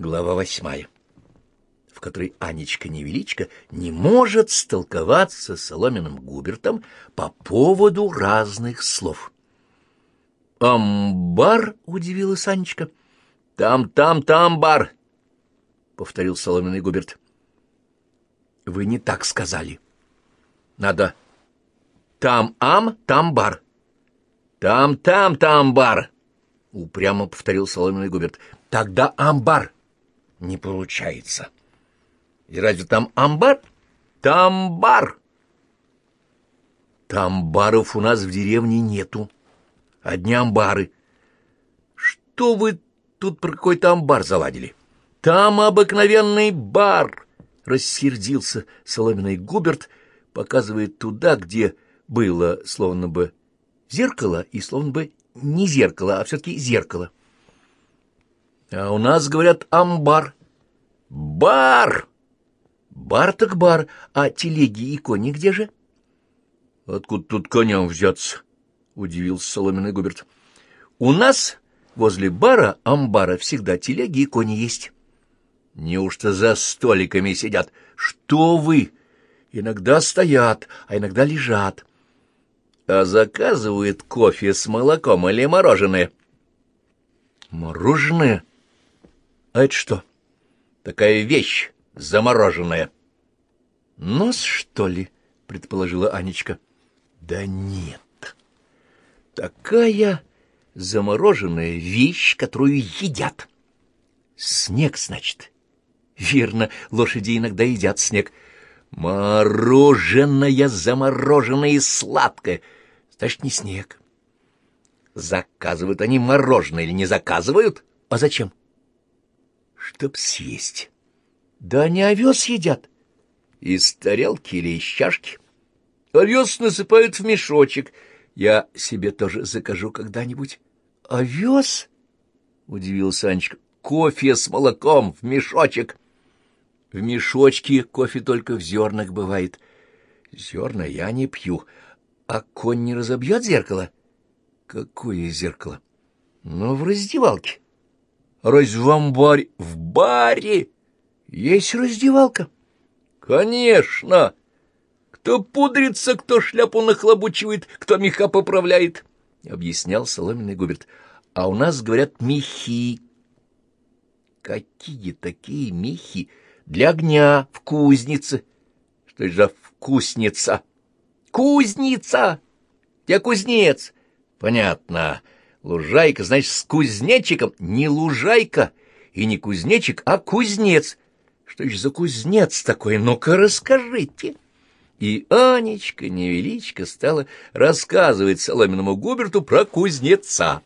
Глава восьмая, в которой Анечка-невеличка не может столковаться с Соломенным Губертом по поводу разных слов. «Амбар?» — удивилась Анечка. «Там, там, там бар!» — повторил Соломенный Губерт. «Вы не так сказали. Надо там ам, там бар. Там, там, бар!» — упрямо повторил Соломенный Губерт. «Тогда амбар!» Не получается. И разве там амбар? Там бар. Там баров у нас в деревне нету. Одни амбары. Что вы тут про какой-то амбар заладили? Там обыкновенный бар, рассердился соломенный Губерт, показывая туда, где было словно бы зеркало и словно бы не зеркало, а все-таки зеркало. А у нас, говорят, амбар. Бар! Бар так бар, а телеги и кони где же? Откуда тут коням взяться? Удивился соломенный Губерт. У нас возле бара амбара всегда телеги и кони есть. Неужто за столиками сидят? Что вы? Иногда стоят, а иногда лежат. А заказывают кофе с молоком или мороженое? Мороженое? А это что? Такая вещь замороженная. Нос, что ли? предположила Анечка. Да нет. Такая замороженная вещь, которую едят. Снег, значит. Верно, лошади иногда едят снег. Мороженое, замороженное и сладкое. Значит, не снег. Заказывают они мороженое или не заказывают? А зачем? Чтоб съесть. Да они овес едят. Из тарелки или из чашки. Овес насыпают в мешочек. Я себе тоже закажу когда-нибудь. Овес? — удивился Анечка. Кофе с молоком в мешочек. В мешочке кофе только в зернах бывает. Зерна я не пью. А конь не разобьет зеркало? Какое зеркало? Ну, в раздевалке. Разве в амбаре? В баре есть раздевалка? Конечно. Кто пудрится, кто шляпу нахлобучивает, кто меха поправляет, — объяснял соломенный Губерт. А у нас говорят мехи. Какие такие мехи? Для огня в кузнице. Что это за вкусница? Кузница! Где кузнец? Понятно. Лужайка, значит, с кузнечиком. Не лужайка и не кузнечик, а кузнец. Что еще за кузнец такой? Ну-ка расскажите. И Анечка невеличко стала рассказывать соломенному Губерту про кузнеца.